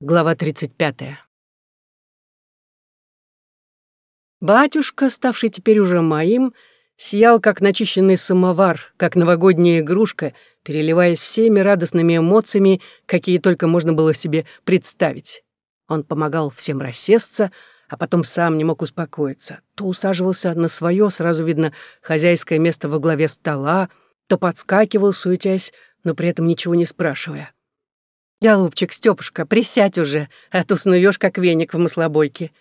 Глава 35. Батюшка, ставший теперь уже моим, сиял, как начищенный самовар, как новогодняя игрушка, переливаясь всеми радостными эмоциями, какие только можно было себе представить. Он помогал всем рассесться, а потом сам не мог успокоиться. То усаживался на свое, сразу видно, хозяйское место во главе стола, то подскакивал, суетясь, но при этом ничего не спрашивая. «Голубчик, Стёпушка, присядь уже, а то снуёшь, как веник в маслобойке».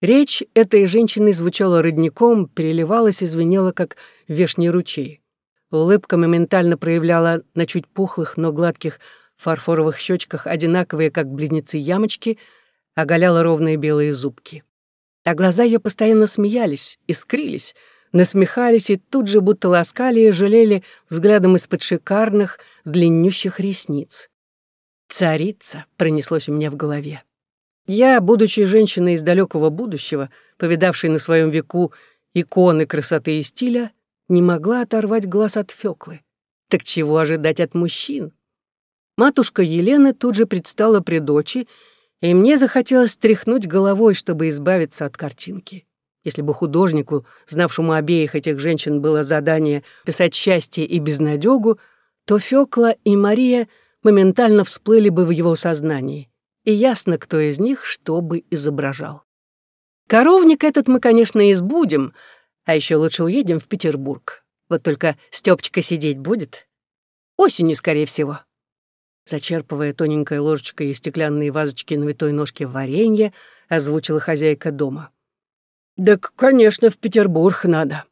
Речь этой женщины звучала родником, переливалась и звенела, как вешний ручей. Улыбка моментально проявляла на чуть пухлых, но гладких фарфоровых щечках одинаковые, как близнецы ямочки, оголяла ровные белые зубки. А глаза ее постоянно смеялись, искрились, насмехались и тут же будто ласкали и жалели взглядом из-под шикарных, длиннющих ресниц. «Царица» пронеслось у меня в голове. Я, будучи женщиной из далекого будущего, повидавшей на своем веку иконы красоты и стиля, не могла оторвать глаз от Фёклы. Так чего ожидать от мужчин? Матушка Елены тут же предстала при дочи, и мне захотелось тряхнуть головой, чтобы избавиться от картинки. Если бы художнику, знавшему обеих этих женщин, было задание писать счастье и безнадёгу, то Фёкла и Мария — моментально всплыли бы в его сознании, и ясно, кто из них что бы изображал. Коровник этот мы, конечно, избудем, а еще лучше уедем в Петербург. Вот только Стёпчика сидеть будет. Осенью, скорее всего. Зачерпывая тоненькой ложечкой из стеклянной вазочки на витой ножке варенье, озвучила хозяйка дома. «Да, конечно, в Петербург надо.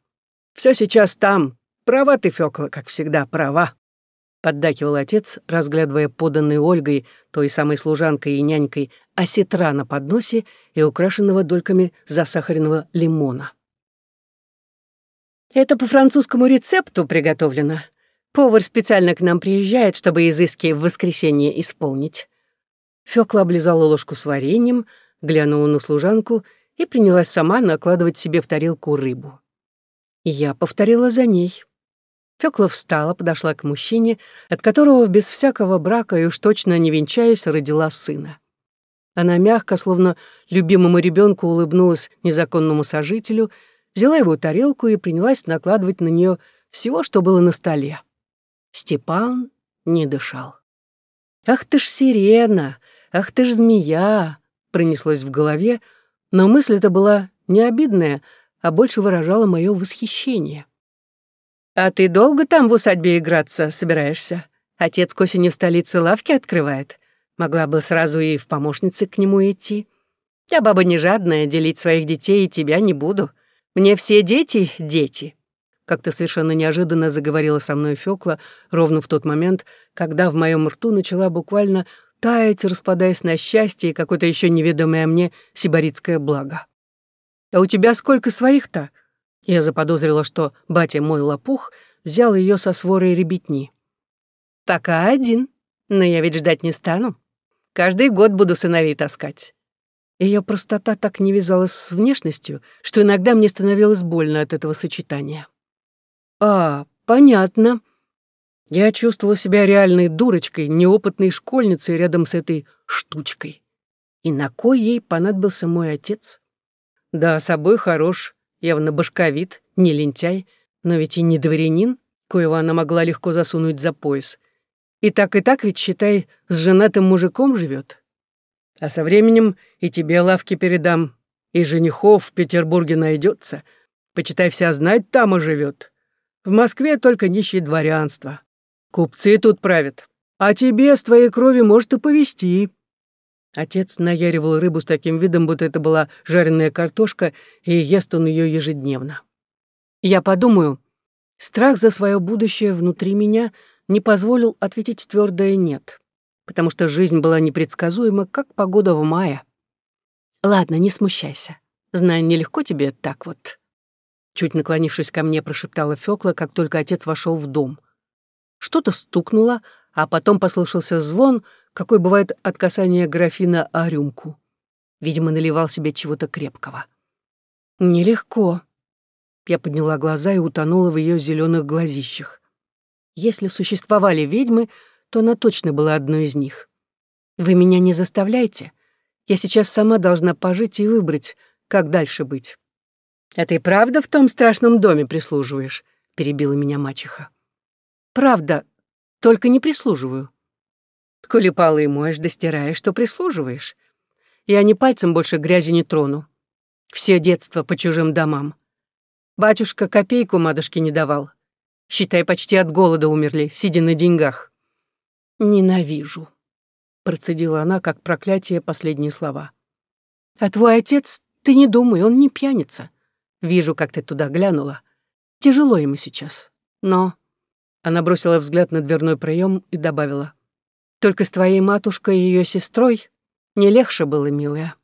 Все сейчас там. Права ты, Фёкла, как всегда, права» поддакивал отец, разглядывая поданный Ольгой, той самой служанкой и нянькой, осетра на подносе и украшенного дольками засахаренного лимона. «Это по французскому рецепту приготовлено. Повар специально к нам приезжает, чтобы изыски в воскресенье исполнить». Фёкла облизала ложку с вареньем, глянула на служанку и принялась сама накладывать себе в тарелку рыбу. Я повторила за ней. Фёкла встала, подошла к мужчине, от которого без всякого брака и уж точно не венчаясь, родила сына. Она мягко, словно любимому ребенку, улыбнулась незаконному сожителю, взяла его тарелку и принялась накладывать на нее всего, что было на столе. Степан не дышал. «Ах ты ж сирена! Ах ты ж змея!» пронеслось в голове, но мысль эта была не обидная, а больше выражала мое восхищение. «А ты долго там в усадьбе играться собираешься? Отец к осени в столице лавки открывает. Могла бы сразу и в помощнице к нему идти. Я баба не жадная, делить своих детей и тебя не буду. Мне все дети — дети». Как-то совершенно неожиданно заговорила со мной Фёкла ровно в тот момент, когда в моем рту начала буквально таять, распадаясь на счастье и какое-то еще неведомое мне сибаритское благо. «А у тебя сколько своих-то?» Я заподозрила, что батя мой лопух взял ее со сворой ребятни. «Пока один, но я ведь ждать не стану. Каждый год буду сыновей таскать». Ее простота так не вязалась с внешностью, что иногда мне становилось больно от этого сочетания. «А, понятно». Я чувствовала себя реальной дурочкой, неопытной школьницей рядом с этой штучкой. И на кой ей понадобился мой отец? Да, собой хорош, явно башковит, не лентяй, но ведь и не дворянин, коего она могла легко засунуть за пояс. И так и так ведь, считай, с женатым мужиком живет. А со временем и тебе лавки передам, и женихов в Петербурге найдется. Почитай, вся знать там и живет. В Москве только нищее дворянство. Купцы тут правят. А тебе с твоей крови может и повести. Отец наяривал рыбу с таким видом, будто это была жареная картошка, и ест он ее ежедневно. Я подумаю, страх за свое будущее внутри меня не позволил ответить твердое «нет», потому что жизнь была непредсказуема, как погода в мае. «Ладно, не смущайся. Знаю, нелегко тебе так вот». Чуть наклонившись ко мне, прошептала Фёкла, как только отец вошел в дом. Что-то стукнуло, а потом послышался звон, какой бывает от касания графина о рюмку. Видимо, наливал себе чего-то крепкого. Нелегко. Я подняла глаза и утонула в ее зеленых глазищах. Если существовали ведьмы, то она точно была одной из них. Вы меня не заставляйте. Я сейчас сама должна пожить и выбрать, как дальше быть. «А ты правда в том страшном доме прислуживаешь?» — перебила меня мачеха. «Правда, только не прислуживаю». «Коли полы моешь да стираешь, то прислуживаешь. Я ни пальцем больше грязи не трону. Все детство по чужим домам. Батюшка копейку матушке не давал. Считай, почти от голода умерли, сидя на деньгах». «Ненавижу», — процедила она, как проклятие, последние слова. «А твой отец, ты не думай, он не пьяница. Вижу, как ты туда глянула. Тяжело ему сейчас. Но...» Она бросила взгляд на дверной проем и добавила. «Только с твоей матушкой и ее сестрой не легче было, милая».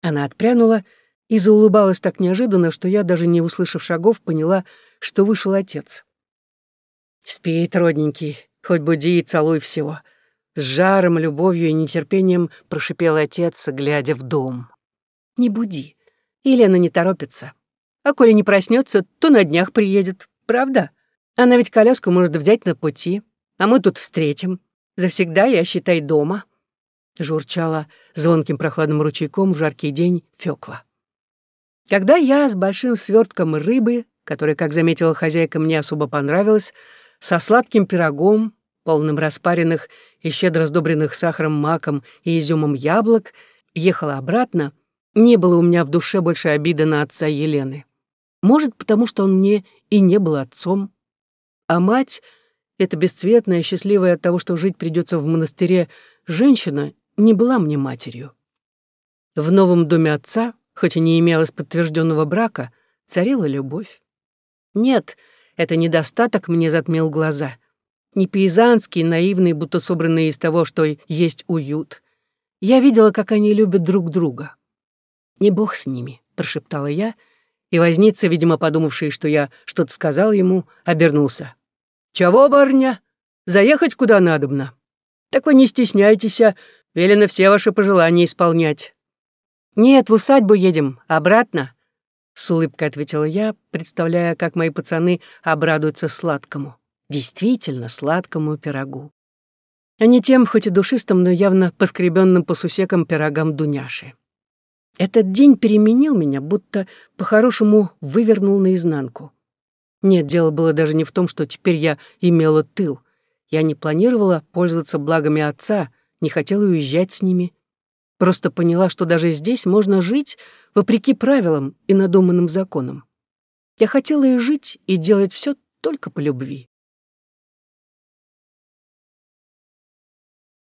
Она отпрянула и заулыбалась так неожиданно, что я, даже не услышав шагов, поняла, что вышел отец. «Спит, родненький, хоть буди и целуй всего». С жаром, любовью и нетерпением прошипел отец, глядя в дом. «Не буди. Елена не торопится. А коли не проснется, то на днях приедет. Правда? Она ведь коляску может взять на пути, а мы тут встретим. Завсегда я, считай, дома». Журчала звонким прохладным ручейком в жаркий день Фёкла. Когда я с большим свертком рыбы, которая, как заметила хозяйка, мне особо понравилась, со сладким пирогом, полным распаренных и щедро сдобренных сахаром, маком и изюмом яблок, ехала обратно, не было у меня в душе больше обиды на отца Елены. Может, потому что он мне и не был отцом. А мать, эта бесцветная, счастливая от того, что жить придется в монастыре, женщина, не была мне матерью. В новом доме отца, хоть и не имелось подтвержденного брака, царила любовь. Нет, это недостаток мне затмил глаза. Не пейзанский, наивный, будто собранный из того, что есть уют. Я видела, как они любят друг друга. «Не бог с ними», — прошептала я, — и возница, видимо, подумавший, что я что-то сказал ему, обернулся. «Чего, барня? Заехать куда надобно? Так вы не стесняйтесь, а велено все ваши пожелания исполнять». «Нет, в усадьбу едем, обратно», — с улыбкой ответила я, представляя, как мои пацаны обрадуются сладкому, действительно сладкому пирогу. А не тем, хоть и душистым, но явно поскребенным по сусекам пирогам Дуняши. Этот день переменил меня, будто по-хорошему вывернул наизнанку. Нет, дело было даже не в том, что теперь я имела тыл. Я не планировала пользоваться благами отца, не хотела уезжать с ними. Просто поняла, что даже здесь можно жить вопреки правилам и надуманным законам. Я хотела и жить, и делать все только по любви.